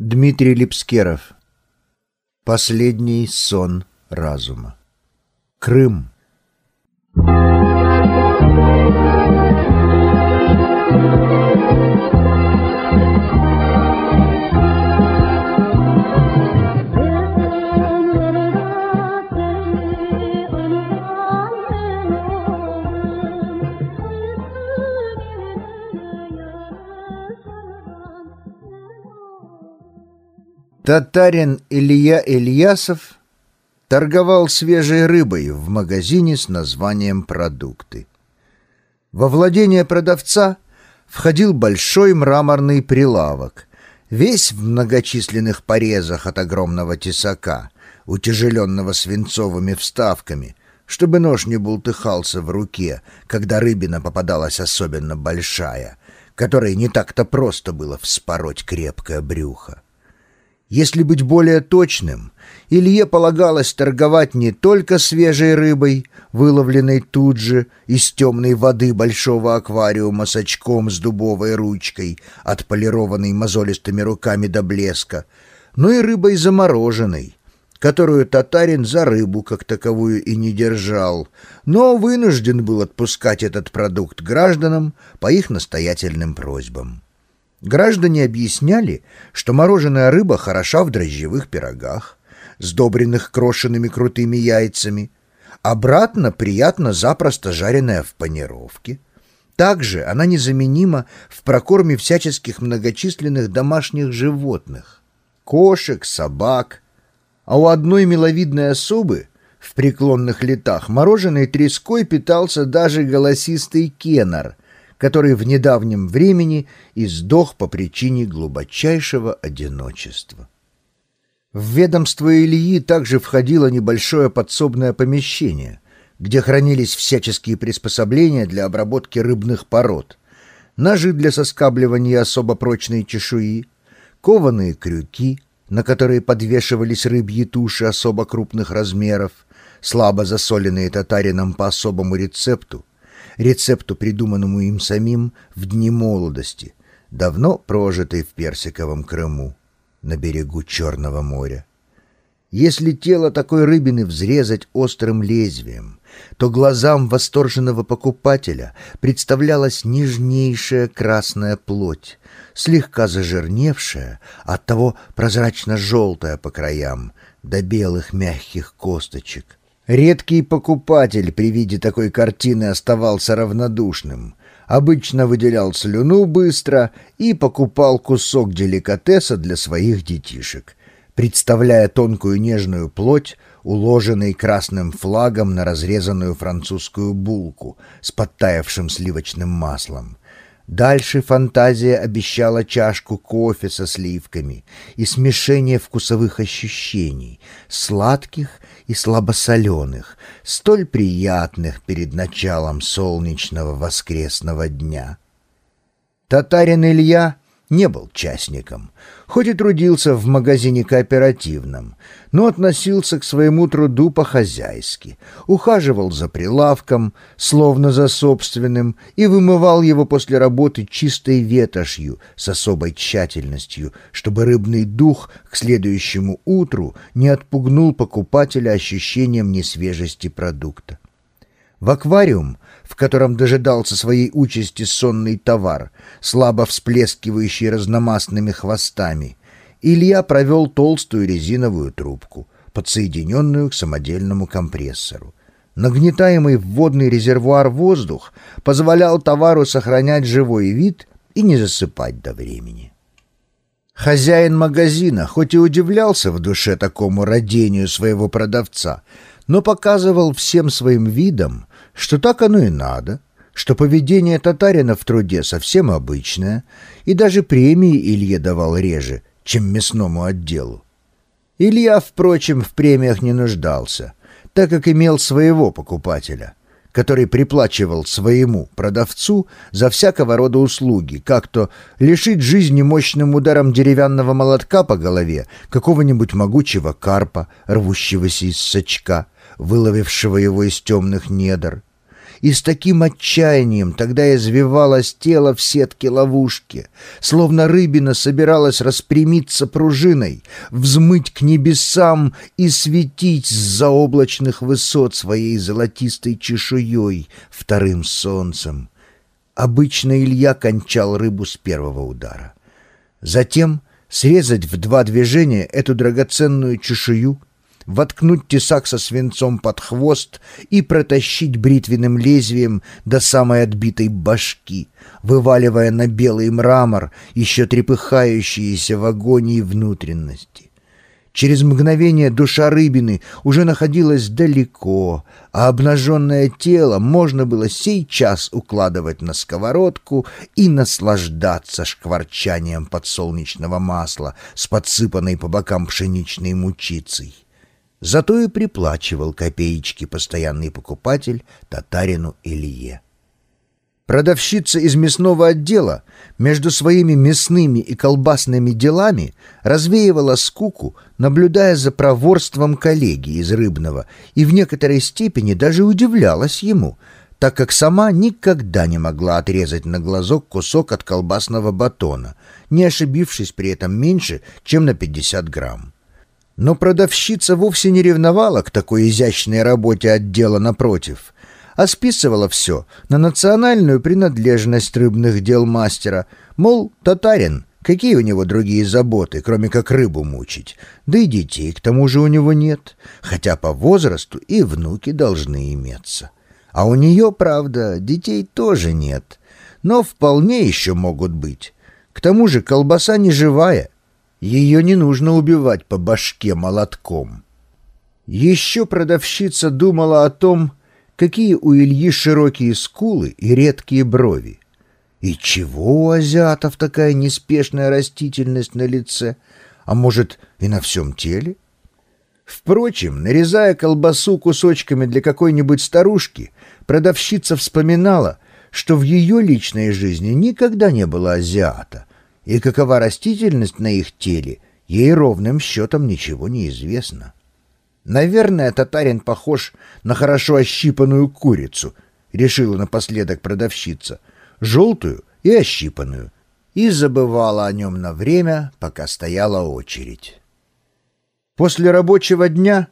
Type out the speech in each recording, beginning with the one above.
Дмитрий Липскеров. Последний сон разума. Крым. Татарин Илья Ильясов торговал свежей рыбой в магазине с названием «Продукты». Во владение продавца входил большой мраморный прилавок, весь в многочисленных порезах от огромного тесака, утяжеленного свинцовыми вставками, чтобы нож не бултыхался в руке, когда рыбина попадалась особенно большая, которой не так-то просто было вспороть крепкое брюхо. Если быть более точным, Илье полагалось торговать не только свежей рыбой, выловленной тут же из темной воды большого аквариума с очком с дубовой ручкой, отполированной мозолистыми руками до блеска, но и рыбой замороженной, которую татарин за рыбу как таковую и не держал, но вынужден был отпускать этот продукт гражданам по их настоятельным просьбам. Граждане объясняли, что мороженая рыба хороша в дрожжевых пирогах, сдобренных крошенными крутыми яйцами, обратно приятно запросто жареная в панировке. Также она незаменима в прокорме всяческих многочисленных домашних животных — кошек, собак. А у одной миловидной особы в преклонных летах мороженой треской питался даже голосистый кеннер — который в недавнем времени издох по причине глубочайшего одиночества. В ведомство Ильи также входило небольшое подсобное помещение, где хранились всяческие приспособления для обработки рыбных пород, ножи для соскабливания особо прочной чешуи, кованые крюки, на которые подвешивались рыбьи туши особо крупных размеров, слабо засоленные татарином по особому рецепту, рецепту, придуманному им самим в дни молодости, давно прожитой в Персиковом Крыму, на берегу Черного моря. Если тело такой рыбины взрезать острым лезвием, то глазам восторженного покупателя представлялась нежнейшая красная плоть, слегка зажирневшая, оттого прозрачно-желтая по краям, до белых мягких косточек, Редкий покупатель при виде такой картины оставался равнодушным. Обычно выделял слюну быстро и покупал кусок деликатеса для своих детишек, представляя тонкую нежную плоть, уложенной красным флагом на разрезанную французскую булку с подтаявшим сливочным маслом. Дальше фантазия обещала чашку кофе со сливками и смешение вкусовых ощущений, сладких и слабосоленых, столь приятных перед началом солнечного воскресного дня. Татарин Илья не был частником, хоть и трудился в магазине кооперативном, но относился к своему труду по-хозяйски, ухаживал за прилавком, словно за собственным, и вымывал его после работы чистой ветошью с особой тщательностью, чтобы рыбный дух к следующему утру не отпугнул покупателя ощущением несвежести продукта. В аквариум, в котором дожидался своей участи сонный товар, слабо всплескивающий разномастными хвостами, Илья провел толстую резиновую трубку, подсоединенную к самодельному компрессору. Нагнетаемый в водный резервуар воздух позволял товару сохранять живой вид и не засыпать до времени. Хозяин магазина хоть и удивлялся в душе такому родению своего продавца, но показывал всем своим видом, что так оно и надо, что поведение татарина в труде совсем обычное, и даже премии Илье давал реже, чем мясному отделу. Илья, впрочем, в премиях не нуждался, так как имел своего покупателя, который приплачивал своему продавцу за всякого рода услуги, как то лишить жизни мощным ударом деревянного молотка по голове какого-нибудь могучего карпа, рвущегося из сачка, выловившего его из темных недр, и с таким отчаянием тогда извивалось тело в сетке ловушки, словно рыбина собиралась распрямиться пружиной, взмыть к небесам и светить с заоблачных высот своей золотистой чешуей вторым солнцем. Обычно Илья кончал рыбу с первого удара. Затем срезать в два движения эту драгоценную чешую — воткнуть тесак со свинцом под хвост и протащить бритвенным лезвием до самой отбитой башки, вываливая на белый мрамор еще трепыхающиеся в агонии внутренности. Через мгновение душа рыбины уже находилась далеко, а обнаженное тело можно было сейчас укладывать на сковородку и наслаждаться шкварчанием подсолнечного масла с подсыпанной по бокам пшеничной мучицей. Зато и приплачивал копеечки постоянный покупатель татарину Илье. Продавщица из мясного отдела между своими мясными и колбасными делами развеивала скуку, наблюдая за проворством коллеги из Рыбного, и в некоторой степени даже удивлялась ему, так как сама никогда не могла отрезать на глазок кусок от колбасного батона, не ошибившись при этом меньше, чем на 50 грамм. Но продавщица вовсе не ревновала к такой изящной работе отдела напротив, а списывала все на национальную принадлежность рыбных дел мастера, мол, татарин, какие у него другие заботы, кроме как рыбу мучить, да и детей к тому же у него нет, хотя по возрасту и внуки должны иметься. А у нее, правда, детей тоже нет, но вполне еще могут быть. К тому же колбаса не живая — ее не нужно убивать по башке молотком. Еще продавщица думала о том, какие у Ильи широкие скулы и редкие брови. И чего у азиатов такая неспешная растительность на лице, а может и на всем теле? Впрочем, нарезая колбасу кусочками для какой-нибудь старушки, продавщица вспоминала, что в ее личной жизни никогда не было азиата, и какова растительность на их теле, ей ровным счетом ничего не известно. Наверное, татарин похож на хорошо ощипанную курицу, решила напоследок продавщица, желтую и ощипанную, и забывала о нем на время, пока стояла очередь. После рабочего дня,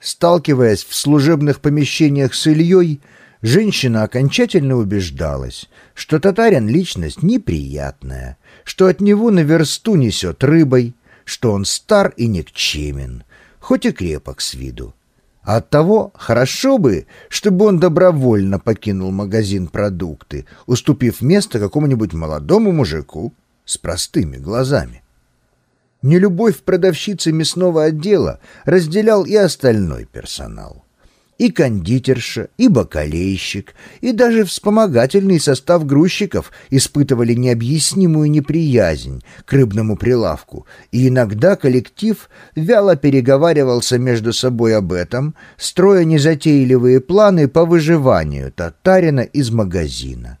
сталкиваясь в служебных помещениях с Ильей, женщина окончательно убеждалась, что татарин — личность неприятная, что от него на версту несет рыбой, что он стар и никчемен, хоть и крепок с виду. А оттого хорошо бы, чтобы он добровольно покинул магазин продукты, уступив место какому-нибудь молодому мужику с простыми глазами. Нелюбовь продавщицы мясного отдела разделял и остальной персонал и кондитерша, и бакалейщик, и даже вспомогательный состав грузчиков испытывали необъяснимую неприязнь к рыбному прилавку, и иногда коллектив вяло переговаривался между собой об этом, строя незатейливые планы по выживанию татарина из магазина.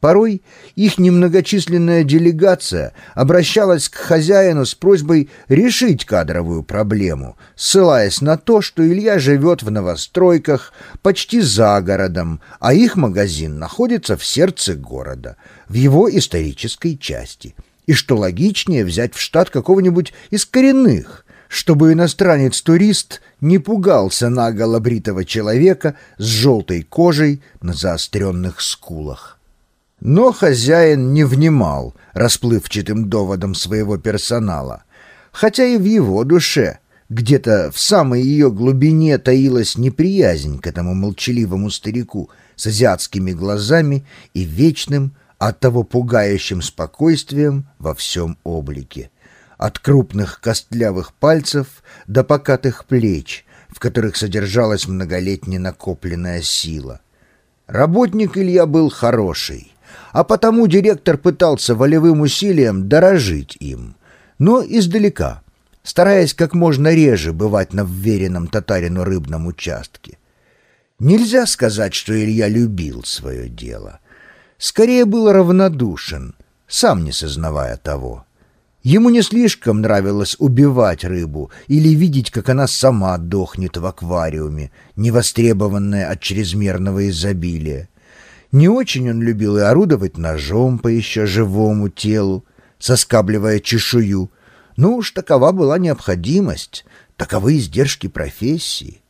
Порой их немногочисленная делегация обращалась к хозяину с просьбой решить кадровую проблему, ссылаясь на то, что Илья живет в новостройках почти за городом, а их магазин находится в сердце города, в его исторической части, и что логичнее взять в штат какого-нибудь из коренных, чтобы иностранец-турист не пугался наголо бритого человека с желтой кожей на заостренных скулах. Но хозяин не внимал расплывчатым доводом своего персонала, хотя и в его душе где-то в самой ее глубине таилась неприязнь к этому молчаливому старику с азиатскими глазами и вечным, оттого пугающим спокойствием во всем облике. От крупных костлявых пальцев до покатых плеч, в которых содержалась многолетне накопленная сила. Работник Илья был хороший, а потому директор пытался волевым усилием дорожить им, но издалека, стараясь как можно реже бывать на вверенном татарину рыбном участке. Нельзя сказать, что Илья любил свое дело. Скорее был равнодушен, сам не сознавая того. Ему не слишком нравилось убивать рыбу или видеть, как она сама дохнет в аквариуме, невостребованная от чрезмерного изобилия. Не очень он любил и орудовать ножом по еще живому телу, соскабливая чешую. Ну уж такова была необходимость, таковы издержки профессии.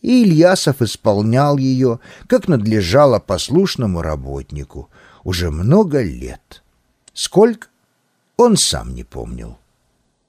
И Ильясов исполнял ее, как надлежало послушному работнику, уже много лет. Сколько? Он сам не помнил.